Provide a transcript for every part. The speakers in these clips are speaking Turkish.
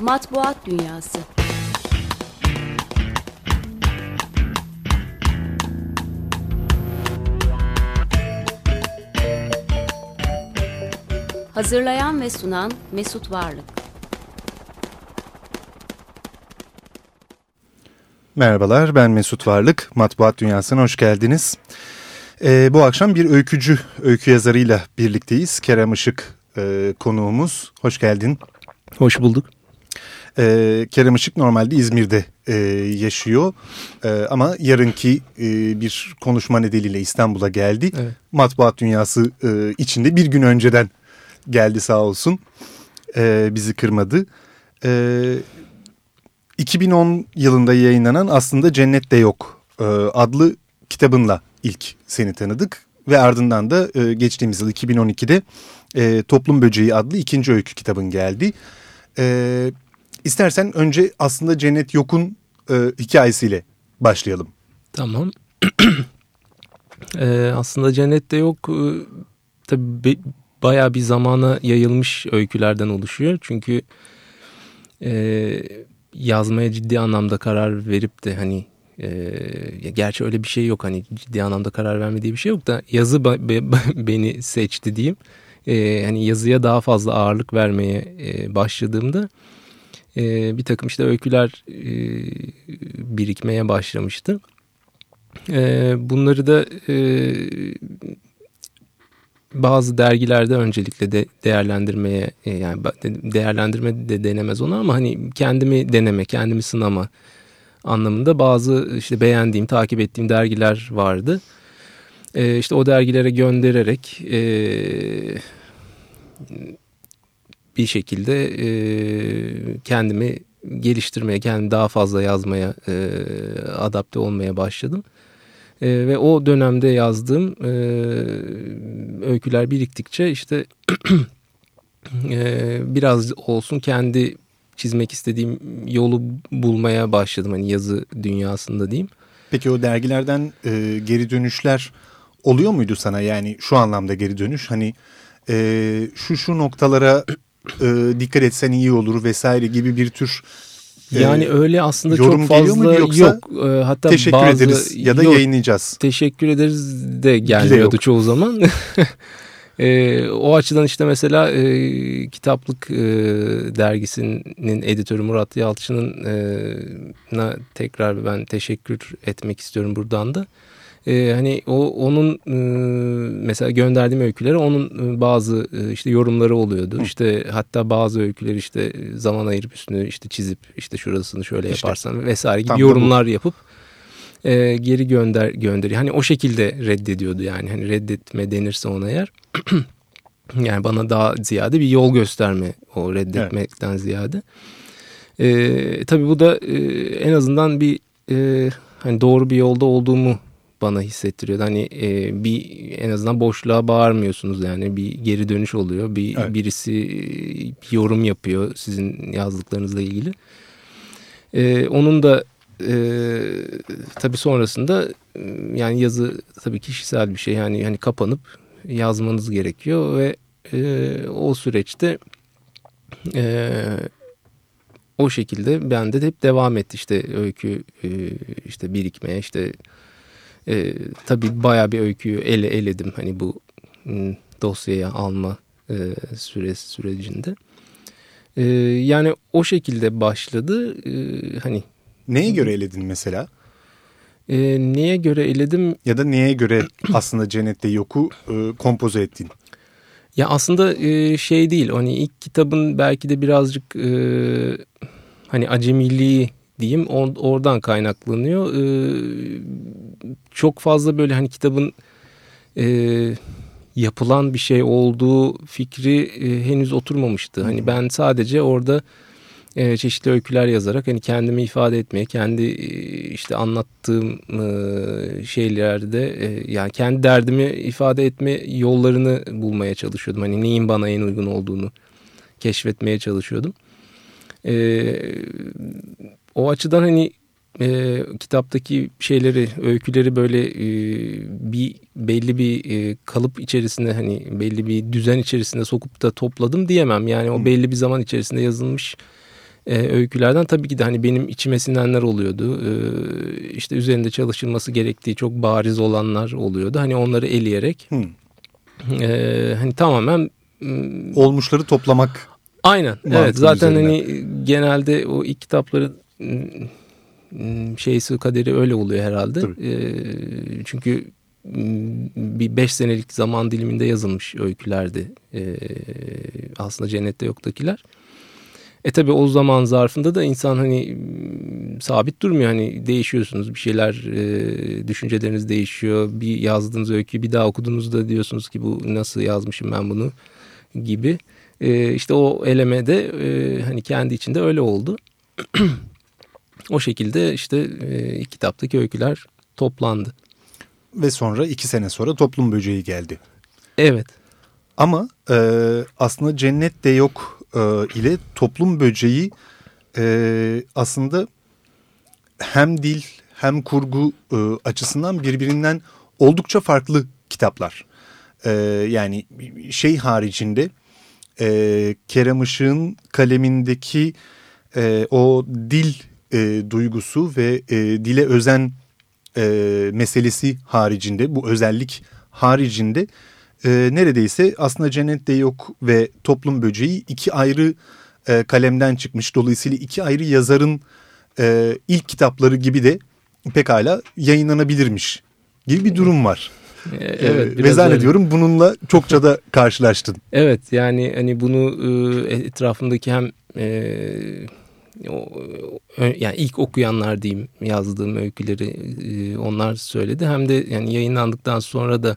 Matbuat Dünyası Hazırlayan ve sunan Mesut Varlık Merhabalar ben Mesut Varlık. Matbuat Dünyası'na hoş geldiniz. Ee, bu akşam bir öykücü, öykü yazarıyla birlikteyiz. Kerem Işık e, konuğumuz. Hoş geldin. Hoş bulduk. Ee, Kerem Işık normalde İzmir'de e, yaşıyor. E, ama yarınki e, bir konuşma nedeniyle İstanbul'a geldi. Evet. Matbuat Dünyası e, içinde bir gün önceden geldi sağ olsun. E, bizi kırmadı. Evet. 2010 yılında yayınlanan aslında Cennette Yok e, adlı kitabınla ilk seni tanıdık. Ve ardından da e, geçtiğimiz yıl 2012'de e, Toplum Böceği adlı ikinci öykü kitabın geldi. E, istersen önce aslında Cennet Yok'un e, hikayesiyle başlayalım. Tamam. e, aslında Cennette Yok e, tabii bayağı bir zamana yayılmış öykülerden oluşuyor. Çünkü e, yazmaya ciddi anlamda karar verip de hani e, gerçi öyle bir şey yok hani ciddi anlamda karar vermediği bir şey yok da yazı beni seçti diyeyim. E, hani yazıya daha fazla ağırlık vermeye e, başladığımda e, bir takım işte öyküler e, birikmeye başlamıştı. E, bunları da e, bazı dergilerde öncelikle de değerlendirmeye e, yani değerlendirme de denemez onu ama hani kendimi deneme, kendimi sınama anlamında bazı işte beğendiğim, takip ettiğim dergiler vardı. Ee, işte o dergilere göndererek e, bir şekilde e, kendimi geliştirmeye, kendimi daha fazla yazmaya, e, adapte olmaya başladım. E, ve o dönemde yazdığım e, öyküler biriktikçe işte e, biraz olsun kendi çizmek istediğim yolu bulmaya başladım. Hani yazı dünyasında diyeyim. Peki o dergilerden e, geri dönüşler oluyor muydu sana? Yani şu anlamda geri dönüş hani e, şu şu noktalara e, dikkat etsen iyi olur vesaire gibi bir tür ee, yani öyle aslında çok fazla yoksa yok. Ee, hatta teşekkür bazı, ederiz ya da yok, yayınlayacağız. Teşekkür ederiz de gelmiyordu çoğu zaman. e, o açıdan işte mesela e, kitaplık e, dergisinin editörü Murat Yalçın'ın e, tekrar ben teşekkür etmek istiyorum buradan da e, hani o onun e, mesela gönderdiğim öykülere onun e, bazı e, işte yorumları oluyordu. Hı. İşte hatta bazı öyküler işte zaman ayırıp üstünü işte çizip işte şurasını şöyle işte, yaparsan vesaire gibi yorumlar yapıp e, geri gönder gönderiyor. Hani o şekilde reddediyordu yani hani reddetme denirse ona eğer. yani bana daha ziyade bir yol gösterme o reddetmekten evet. ziyade. E, tabii bu da e, en azından bir e, hani doğru bir yolda olduğumu bana hissettiriyordu. Hani e, bir en azından boşluğa bağırmıyorsunuz yani bir geri dönüş oluyor. Bir evet. birisi bir yorum yapıyor sizin yazdıklarınızla ilgili. E, onun da e, tabii sonrasında yani yazı tabii kişisel bir şey yani hani kapanıp yazmanız gerekiyor ve e, o süreçte e, o şekilde bende de hep devam etti işte öykü e, işte birikmeye işte e, tabii baya bir öyküyü ele eledim hani bu ıı, dosyaya alma e, süresi sürecinde. E, yani o şekilde başladı. E, hani neye göre eledin mesela? E, neye göre eledim? Ya da neye göre aslında Cennette Yok'u e, kompoze ettin? Ya aslında e, şey değil. Hani ilk kitabın belki de birazcık e, hani acemiliği diyeyim oradan kaynaklanıyor. Ee, çok fazla böyle hani kitabın e, yapılan bir şey olduğu fikri e, henüz oturmamıştı. Hani ben sadece orada e, çeşitli öyküler yazarak hani kendimi ifade etmeye, kendi işte anlattığım şeylerde yani kendi derdimi ifade etme yollarını bulmaya çalışıyordum. Hani neyin bana en uygun olduğunu keşfetmeye çalışıyordum. Ee, o açıdan hani e, kitaptaki şeyleri, öyküleri böyle e, bir belli bir e, kalıp içerisinde hani belli bir düzen içerisinde sokup da topladım diyemem. Yani o belli bir zaman içerisinde yazılmış e, öykülerden tabii ki de hani benim içime sinenler oluyordu. E, işte üzerinde çalışılması gerektiği çok bariz olanlar oluyordu. Hani onları eleyerek hmm. e, hani tamamen olmuşları toplamak. Aynen. Evet zaten üzerinden. hani genelde o ilk kitapları şeysi kaderi öyle oluyor herhalde. E, çünkü bir beş senelik zaman diliminde yazılmış öykülerdi. E, aslında Cennette Yok'takiler. E tabi o zaman zarfında da insan hani sabit durmuyor. Hani değişiyorsunuz bir şeyler e, düşünceleriniz değişiyor. Bir yazdığınız öyküyü bir daha okuduğunuzda diyorsunuz ki bu nasıl yazmışım ben bunu gibi. E, işte o eleme de e, hani kendi içinde öyle oldu. o şekilde işte e, kitaptaki öyküler toplandı. Ve sonra iki sene sonra Toplum Böceği geldi. Evet. Ama e, aslında Cennet de Yok e, ile Toplum Böceği e, aslında hem dil hem kurgu e, açısından birbirinden oldukça farklı kitaplar. E, yani şey haricinde e, Kerem Işık'ın kalemindeki e, o dil e, duygusu ve e, dile özen e, meselesi haricinde bu özellik haricinde e, neredeyse aslında Cennet de Yok ve Toplum Böceği iki ayrı e, kalemden çıkmış. Dolayısıyla iki ayrı yazarın e, ilk kitapları gibi de pekala yayınlanabilirmiş gibi bir durum var. E, evet, ve zannediyorum bununla çokça da karşılaştın. Evet yani hani bunu e, etrafındaki hem e, yani ilk okuyanlar diyeyim yazdığım öyküleri e, onlar söyledi. Hem de yani yayınlandıktan sonra da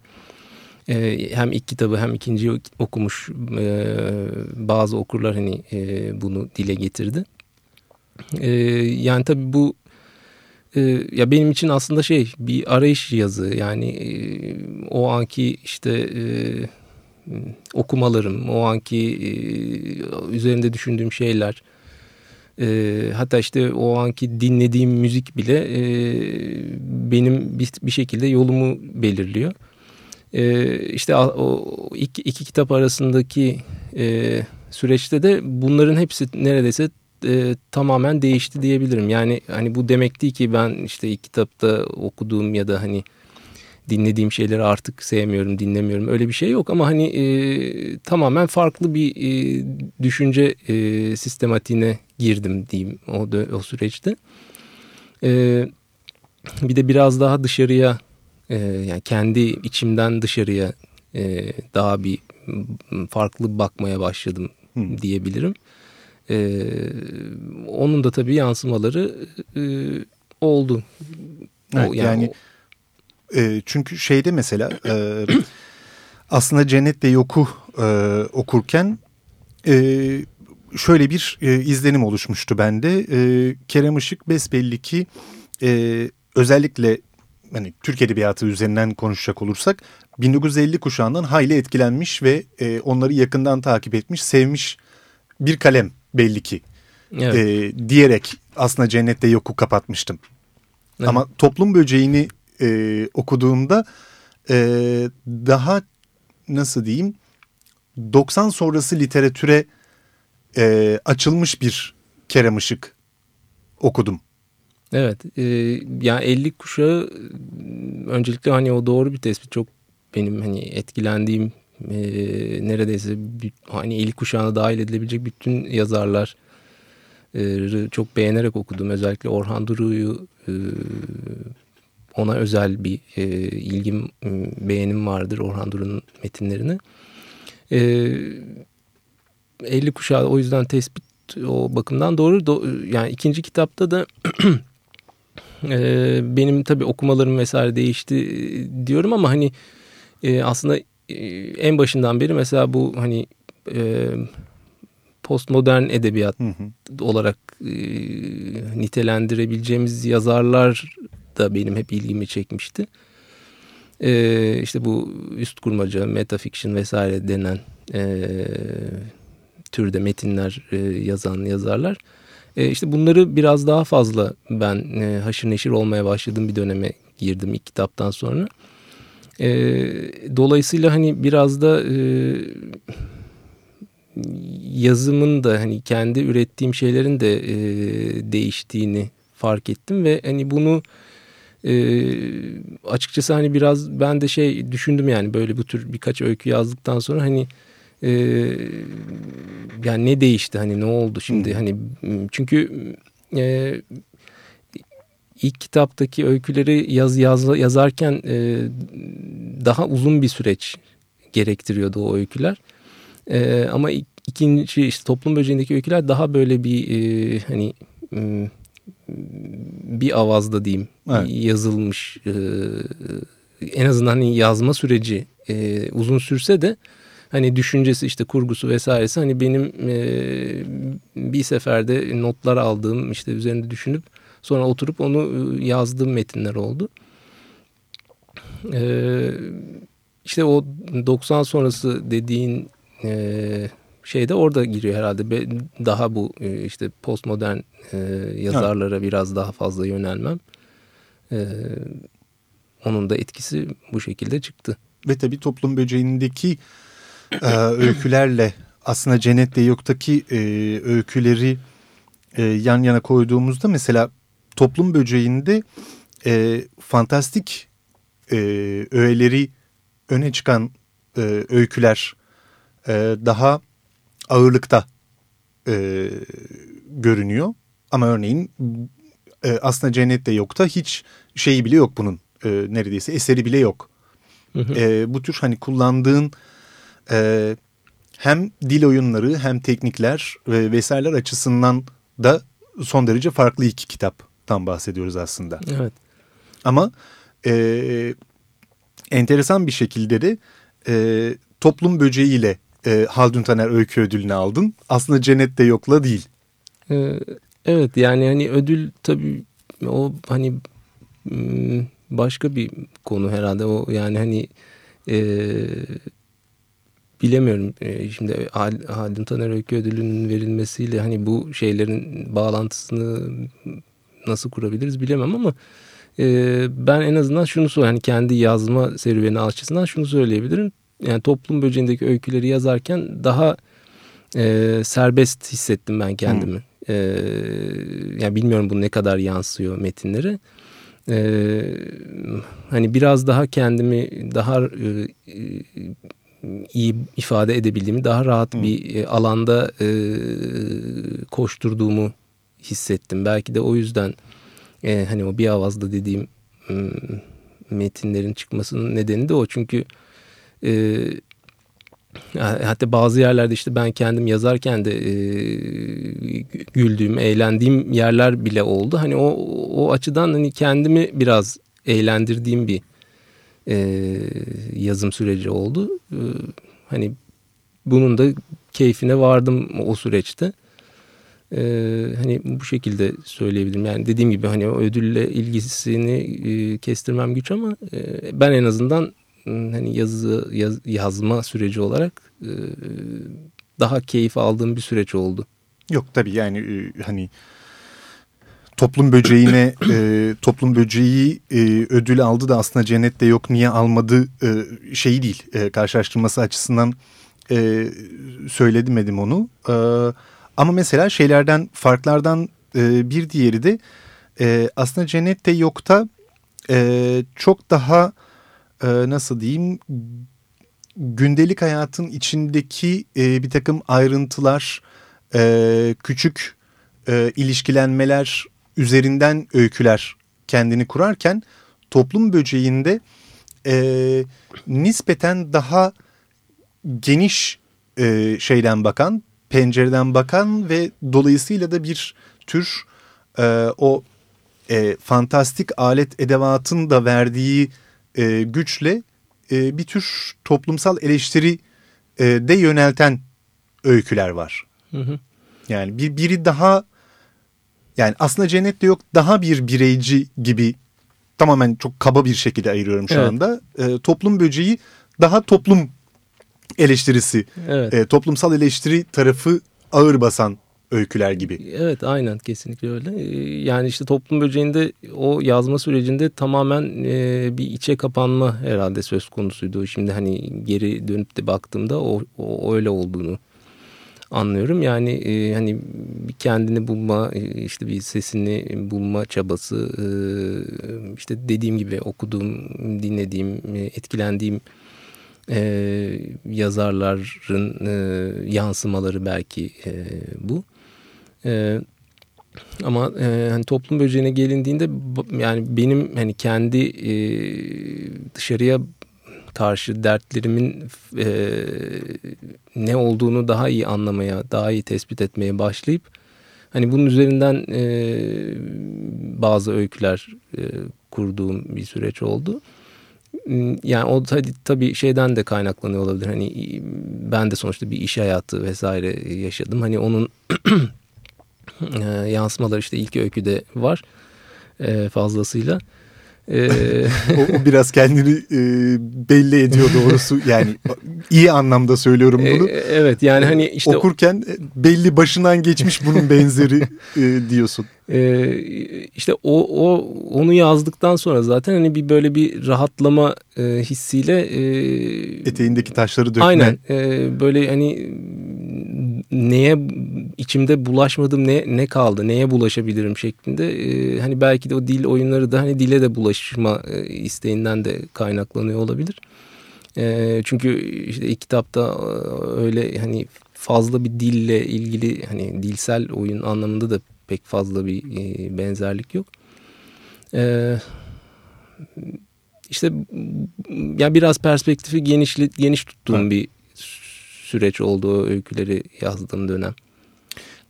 e, hem ilk kitabı hem ikinci okumuş e, bazı okurlar hani bunu dile getirdi. Yani tabii bu ya benim için aslında şey bir arayış yazı yani o anki işte okumalarım o anki üzerinde düşündüğüm şeyler e, hatta işte o anki dinlediğim müzik bile e, benim bir, bir şekilde yolumu belirliyor. E, işte o iki, iki kitap arasındaki e, süreçte de bunların hepsi neredeyse e, tamamen değişti diyebilirim. Yani hani bu demek değil ki ben işte ilk kitapta okuduğum ya da hani dinlediğim şeyleri artık sevmiyorum, dinlemiyorum. Öyle bir şey yok ama hani e, tamamen farklı bir e, düşünce e, sistematiğine girdim diyeyim o, o süreçte. E, bir de biraz daha dışarıya e, yani kendi içimden dışarıya e, daha bir farklı bakmaya başladım hmm. diyebilirim. E, onun da tabii yansımaları e, oldu. Evet, o, yani, yani e, çünkü şeyde mesela e, aslında Cennet de Yok'u e, okurken e, şöyle bir e, izlenim oluşmuştu bende. E, Kerem Işık besbelli ki e, özellikle hani Türk Edebiyatı üzerinden konuşacak olursak 1950 kuşağından hayli etkilenmiş ve e, onları yakından takip etmiş, sevmiş bir kalem belli ki. Evet. E, diyerek aslında Cennette Yok'u kapatmıştım. Evet. Ama toplum böceğini e, okuduğumda e, daha nasıl diyeyim 90 sonrası literatüre e, açılmış bir Kerem Işık okudum. Evet e, yani 50 kuşağı öncelikle hani o doğru bir tespit çok benim hani etkilendiğim e, neredeyse bir, hani 50 kuşağına dahil edilebilecek bütün yazarlar e, çok beğenerek okudum. Özellikle Orhan Duru'yu e, ona özel bir e, ilgim, beğenim vardır Orhan Duru'nun metinlerine. E, 50 kuşağı o yüzden tespit o bakımdan doğru. Do, yani ikinci kitapta da e, benim tabii okumalarım vesaire değişti e, diyorum ama hani e, aslında e, en başından beri mesela bu hani e, postmodern edebiyat hı hı. olarak e, nitelendirebileceğimiz yazarlar da benim hep ilgimi çekmişti. E, işte bu üst kurmaca, metafiction vesaire denen e, türde metinler e, yazan yazarlar. E, işte bunları biraz daha fazla ben e, haşır neşir olmaya başladığım bir döneme girdim ilk kitaptan sonra. E, dolayısıyla hani biraz da e, yazımın da hani kendi ürettiğim şeylerin de e, değiştiğini fark ettim ve hani bunu e, açıkçası hani biraz ben de şey düşündüm yani böyle bu tür birkaç öykü yazdıktan sonra hani e, yani ne değişti hani ne oldu şimdi hani çünkü e, ilk kitaptaki öyküleri yaz, yaz yazarken e, daha uzun bir süreç gerektiriyordu o öyküler. E, ama ikinci işte toplum böceğindeki öyküler daha böyle bir e, hani bir avazda diyeyim evet. yazılmış e, en azından hani yazma süreci e, uzun sürse de hani düşüncesi işte kurgusu vesairesi hani benim e, bir seferde notlar aldığım işte üzerinde düşünüp sonra oturup onu yazdığım metinler oldu. E, işte o 90 sonrası dediğin e, şey de orada giriyor herhalde. Daha bu e, işte postmodern e, yazarlara evet. biraz daha fazla yönelmem. E, onun da etkisi bu şekilde çıktı. Ve tabii toplum böceğindeki e, öykülerle aslında Cennette Yok'taki e, öyküleri e, yan yana koyduğumuzda mesela toplum böceğinde e, fantastik e, öğeleri öne çıkan e, öyküler e, daha ağırlıkta e, görünüyor. Ama örneğin e, aslında Cennette Yok'ta hiç şeyi bile yok bunun. E, neredeyse eseri bile yok. Hı hı. E, bu tür hani kullandığın e, hem dil oyunları hem teknikler ve vesaireler açısından da son derece farklı iki kitaptan bahsediyoruz aslında. Evet. Ama e, enteresan bir şekilde de e, toplum böceğiyle e, Haldun Taner Öykü Ödülünü aldın. Aslında Cennette Yok'la değil. Ee, evet yani hani ödül tabii o hani başka bir konu herhalde o yani hani e, bilemiyorum e, şimdi Haldun Taner Öykü Ödülü'nün verilmesiyle hani bu şeylerin bağlantısını nasıl kurabiliriz bilemem ama e, ben en azından şunu söyleyeyim hani kendi yazma serüveni açısından şunu söyleyebilirim yani toplum böceğindeki öyküleri yazarken daha e, serbest hissettim ben kendimi. Hmm. E, yani bilmiyorum bu ne kadar yansıyor metinlere. E, hani biraz daha kendimi daha e, iyi ifade edebildiğimi, daha rahat bir e, alanda e, koşturduğumu hissettim. Belki de o yüzden e, hani o bir avazda dediğim e, metinlerin çıkmasının nedeni de o. Çünkü e, hatta bazı yerlerde işte ben kendim yazarken de e, güldüğüm, eğlendiğim yerler bile oldu. Hani o, o açıdan hani kendimi biraz eğlendirdiğim bir e, yazım süreci oldu. E, hani bunun da keyfine vardım o süreçte. Ee, hani bu şekilde söyleyebilirim. Yani dediğim gibi hani ödülle ilgisini e, kestirmem güç ama e, ben en azından hani yazı yaz, yazma süreci olarak e, daha keyif aldığım bir süreç oldu. Yok tabii yani e, hani toplum böceğine e, toplum böceği e, ödül aldı da aslında cennette yok niye almadı e, şeyi değil e, karşılaştırması açısından e, söyledim onu. E, ama mesela şeylerden farklardan e, bir diğeri de e, aslında cennette yokta e, çok daha e, nasıl diyeyim gündelik hayatın içindeki e, bir takım ayrıntılar, e, küçük e, ilişkilenmeler üzerinden öyküler kendini kurarken toplum böceğinde e, nispeten daha geniş e, şeyden bakan, pencereden bakan ve dolayısıyla da bir tür e, o e, fantastik alet edevatın da verdiği e, güçle e, bir tür toplumsal eleştiri e, de yönelten öyküler var. Hı hı. Yani bir biri daha yani aslında cennette yok daha bir bireyci gibi tamamen çok kaba bir şekilde ayırıyorum şu evet. anda. E, toplum böceği daha toplum eleştirisi, evet. e, toplumsal eleştiri tarafı ağır basan öyküler gibi. Evet aynen kesinlikle öyle. Ee, yani işte toplum böceğinde o yazma sürecinde tamamen e, bir içe kapanma herhalde söz konusuydu. Şimdi hani geri dönüp de baktığımda o, o öyle olduğunu anlıyorum. Yani e, hani kendini bulma, e, işte bir sesini bulma çabası, e, işte dediğim gibi okuduğum, dinlediğim, e, etkilendiğim e, yazarların e, yansımaları belki e, bu. E, ama e, hani toplum böceğine gelindiğinde yani benim hani kendi e, dışarıya karşı dertlerimin e, ne olduğunu daha iyi anlamaya, daha iyi tespit etmeye başlayıp hani bunun üzerinden e, bazı öyküler e, kurduğum bir süreç oldu. Yani o tabii şeyden de kaynaklanıyor olabilir. Hani ben de sonuçta bir iş hayatı vesaire yaşadım. Hani onun e, yansımaları işte ilk öyküde var e, fazlasıyla. Ee... o, o biraz kendini e, belli ediyor doğrusu yani iyi anlamda söylüyorum bunu. E, evet yani hani işte okurken belli başından geçmiş bunun benzeri e, diyorsun. E, işte o o onu yazdıktan sonra zaten hani bir böyle bir rahatlama e, hissiyle e, eteğindeki taşları dökme. Aynen e, böyle hani neye içimde bulaşmadım ne ne kaldı neye bulaşabilirim şeklinde e, hani belki de o dil oyunları da hani dile de bulaşma e, isteğinden de kaynaklanıyor olabilir. E, çünkü işte kitapta öyle hani fazla bir dille ilgili hani dilsel oyun anlamında da pek fazla bir e, benzerlik yok. E, işte ya biraz perspektifi genişli, geniş tuttuğum evet. bir süreç olduğu öyküleri yazdığım dönem.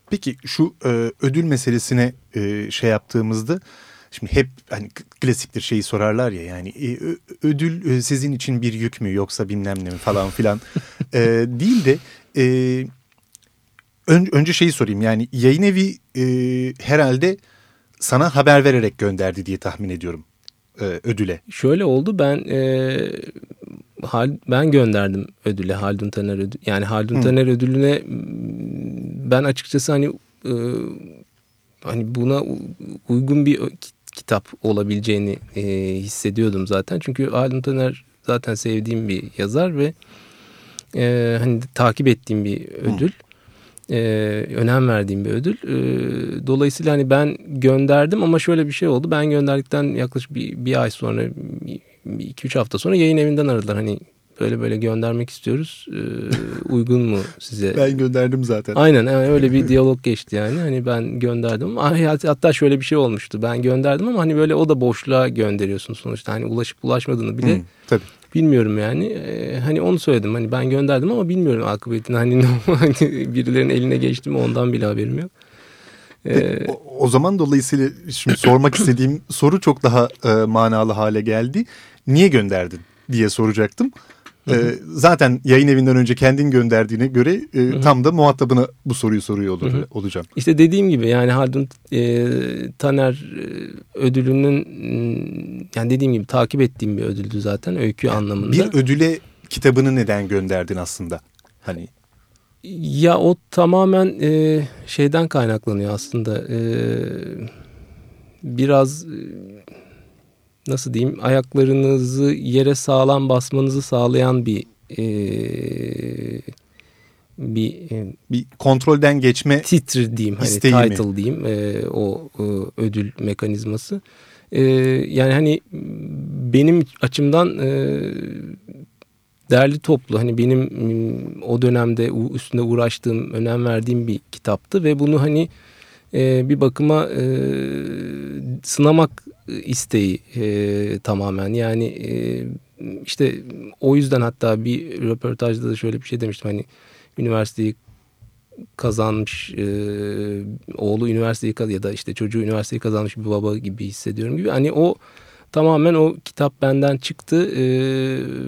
Peki şu e, ödül meselesine e, şey yaptığımızda şimdi hep hani klasiktir şeyi sorarlar ya yani e, ödül e, sizin için bir yük mü yoksa bilmem ne mi falan filan e, değil de e, ön, önce şeyi sorayım yani yayın evi e, herhalde sana haber vererek gönderdi diye tahmin ediyorum e, ödüle. Şöyle oldu ben e, hal, ben gönderdim ödüle Haldun Taner ödül yani Haldun Hı. Taner ödülüne ben açıkçası hani e, hani buna uygun bir kitap olabileceğini e, hissediyordum zaten çünkü Haldun Taner zaten sevdiğim bir yazar ve e, hani takip ettiğim bir ödül. Hı e, önem verdiğim bir ödül. E, dolayısıyla hani ben gönderdim ama şöyle bir şey oldu. Ben gönderdikten yaklaşık bir, bir ay sonra, iki üç hafta sonra yayın evinden aradılar. Hani böyle böyle göndermek istiyoruz. E, uygun mu size? ben gönderdim zaten. Aynen yani öyle bir diyalog geçti yani. Hani ben gönderdim. Hatta şöyle bir şey olmuştu. Ben gönderdim ama hani böyle o da boşluğa gönderiyorsun sonuçta. Hani ulaşıp ulaşmadığını bile. Hmm, tabii. Bilmiyorum yani. Ee, hani onu söyledim. Hani ben gönderdim ama bilmiyorum akıbetini. Hani, hani birilerinin eline geçti mi ondan bile haberim yok. Ee, o, o zaman dolayısıyla şimdi sormak istediğim soru çok daha e, manalı hale geldi. Niye gönderdin diye soracaktım. E, zaten yayın evinden önce kendin gönderdiğine göre e, tam da muhatabına bu soruyu soruyor olur, olacağım. İşte dediğim gibi yani Haldun e, Taner e, ödülünün yani dediğim gibi takip ettiğim bir ödüldü zaten öykü anlamında. Bir ödüle kitabını neden gönderdin aslında? Hani ya o tamamen e, şeyden kaynaklanıyor aslında. E, biraz e, nasıl diyeyim ayaklarınızı yere sağlam basmanızı sağlayan bir e, bir e, bir kontrolden geçme titr diyeyim hani title mi? diyeyim e, o e, ödül mekanizması. E, yani hani benim açımdan e, değerli toplu hani benim o dönemde üstünde uğraştığım önem verdiğim bir kitaptı ve bunu hani e, bir bakıma e, sınamak isteği e, tamamen. Yani e, işte o yüzden hatta bir röportajda da şöyle bir şey demiştim. Hani üniversiteyi kazanmış e, oğlu üniversiteyi ya da işte çocuğu üniversiteyi kazanmış bir baba gibi hissediyorum gibi. Hani o tamamen o kitap benden çıktı e,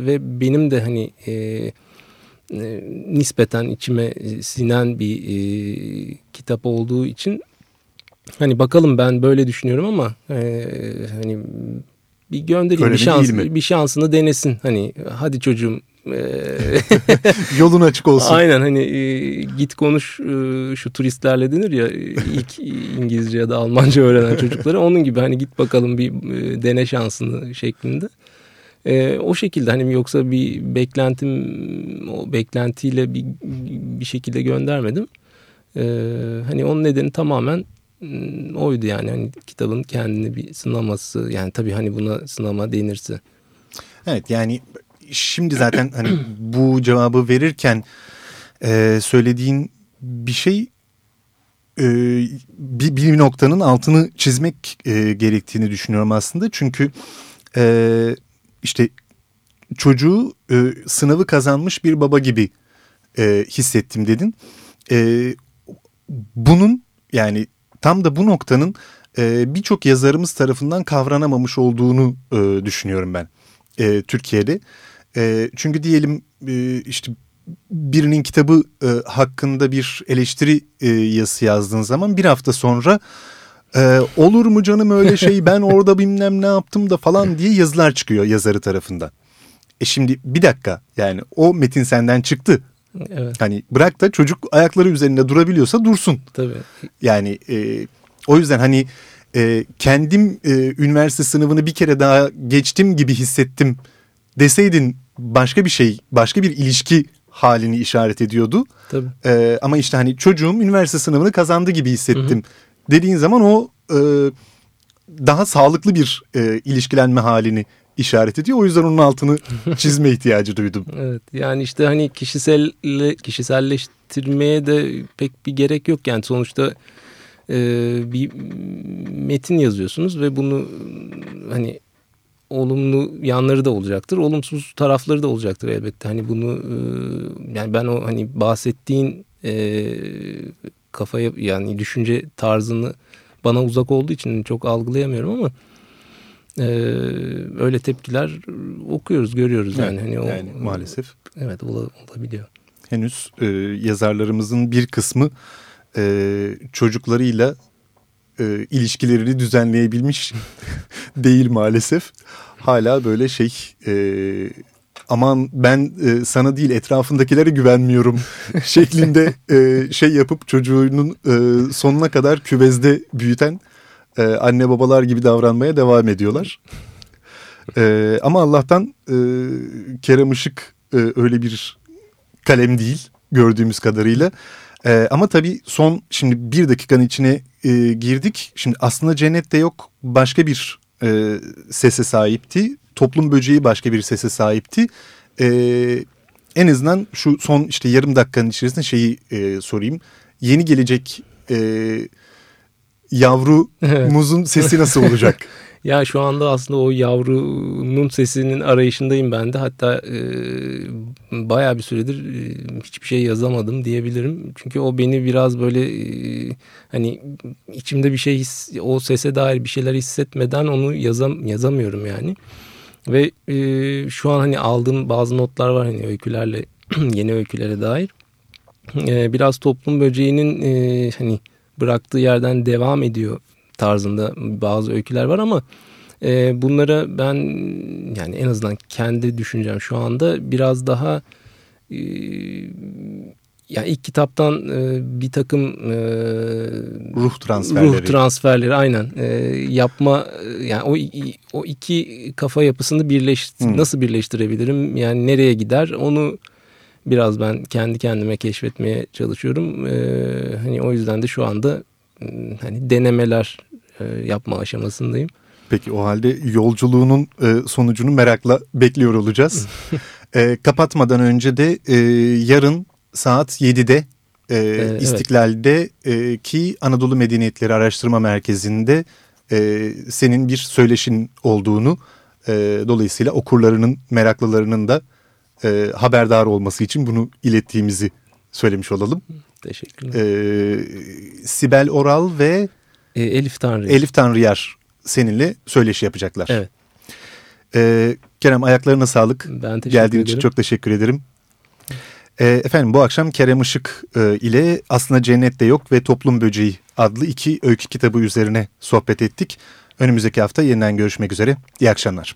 ve benim de hani e, nispeten içime sinen bir e, kitap olduğu için Hani bakalım ben böyle düşünüyorum ama e, hani bir göndereyim Öyle bir şans bir şansını denesin. Hani hadi çocuğum e, yolun açık olsun. Aynen hani e, git konuş e, şu turistlerle denir ya ilk İngilizce ya da Almanca öğrenen çocuklara onun gibi hani git bakalım bir e, dene şansını şeklinde. E, o şekilde hani yoksa bir beklentim o beklentiyle bir, bir şekilde göndermedim. E, hani onun nedeni tamamen oydu yani hani kitabın kendini bir sınaması yani tabii hani buna sınama denirse. Evet yani şimdi zaten hani bu cevabı verirken e, söylediğin bir şey e, bir, bir noktanın altını çizmek e, gerektiğini düşünüyorum aslında. Çünkü e, işte çocuğu e, sınavı kazanmış bir baba gibi e, hissettim dedin. E, bunun yani tam da bu noktanın e, birçok yazarımız tarafından kavranamamış olduğunu e, düşünüyorum ben e, Türkiye'de. E, çünkü diyelim e, işte birinin kitabı e, hakkında bir eleştiri e, yazısı yazdığın zaman bir hafta sonra e, olur mu canım öyle şey ben orada bilmem ne yaptım da falan diye yazılar çıkıyor yazarı tarafından. E şimdi bir dakika yani o metin senden çıktı. Evet. Hani bırak da çocuk ayakları üzerinde durabiliyorsa dursun. Tabii. Yani e, o yüzden hani e, kendim e, üniversite sınavını bir kere daha geçtim gibi hissettim deseydin başka bir şey, başka bir ilişki halini işaret ediyordu. Tabii. E, ama işte hani çocuğum üniversite sınavını kazandı gibi hissettim hı hı. dediğin zaman o e, daha sağlıklı bir e, ilişkilenme halini işaret ediyor. O yüzden onun altını çizme ihtiyacı duydum. Evet yani işte hani kişisel kişiselleştirmeye de pek bir gerek yok yani sonuçta e, bir metin yazıyorsunuz ve bunu hani olumlu yanları da olacaktır. Olumsuz tarafları da olacaktır elbette. Hani bunu e, yani ben o hani bahsettiğin e, kafaya yani düşünce tarzını bana uzak olduğu için çok algılayamıyorum ama e, öyle tepkiler okuyoruz, görüyoruz yani. Evet, hani o, yani maalesef. Evet olabiliyor. Henüz e, yazarlarımızın bir kısmı e, çocuklarıyla e, ilişkilerini düzenleyebilmiş değil maalesef. Hala böyle şey e, aman ben e, sana değil etrafındakilere güvenmiyorum şeklinde e, şey yapıp çocuğunun e, sonuna kadar küvezde büyüten e, anne babalar gibi davranmaya devam ediyorlar. E, ama Allah'tan e, Kerem Işık e, öyle bir kalem değil gördüğümüz kadarıyla. E, ama tabii son şimdi bir dakikanın içine e, girdik. Şimdi aslında cennette yok başka bir e, sese sahipti. Toplum böceği başka bir sese sahipti. E, en azından şu son işte yarım dakikanın içerisinde şeyi e, sorayım. Yeni gelecek e, yavrumuzun sesi nasıl olacak? Ya şu anda aslında o yavrunun sesinin arayışındayım ben de. Hatta e, bayağı bir süredir e, hiçbir şey yazamadım diyebilirim. Çünkü o beni biraz böyle e, hani içimde bir şey his, o sese dair bir şeyler hissetmeden onu yazam, yazamıyorum yani. Ve e, şu an hani aldığım bazı notlar var hani öykülerle yeni öykülere dair. E, biraz toplum böceğinin e, hani bıraktığı yerden devam ediyor tarzında bazı öyküler var ama e, bunlara ben yani en azından kendi düşüncem şu anda biraz daha e, yani ilk kitaptan e, bir takım e, ruh transferleri. ruh transferleri aynen e, yapma yani o o iki kafa yapısını birleştir hmm. nasıl birleştirebilirim? Yani nereye gider? Onu biraz ben kendi kendime keşfetmeye çalışıyorum e, hani o yüzden de şu anda hani denemeler e, yapma aşamasındayım. Peki o halde yolculuğunun e, sonucunu merakla bekliyor olacağız. e, kapatmadan önce de e, yarın saat 7'de e, ee, İstiklal'de evet. e, ki Anadolu Medeniyetleri Araştırma Merkezi'nde e, senin bir söyleşin olduğunu e, dolayısıyla okurlarının meraklılarının da e, haberdar olması için bunu ilettiğimizi söylemiş olalım. Teşekkürler. E, Sibel Oral ve e, Elif Tanrıyar. Elif Tanrıyar seninle söyleşi yapacaklar. Evet. E, Kerem ayaklarına sağlık. Ben teşekkür Geldiğin ederim. için çok teşekkür ederim. E, efendim bu akşam Kerem Işık e, ile Aslında Cennette Yok ve Toplum Böceği adlı iki öykü kitabı üzerine sohbet ettik. Önümüzdeki hafta yeniden görüşmek üzere. İyi akşamlar.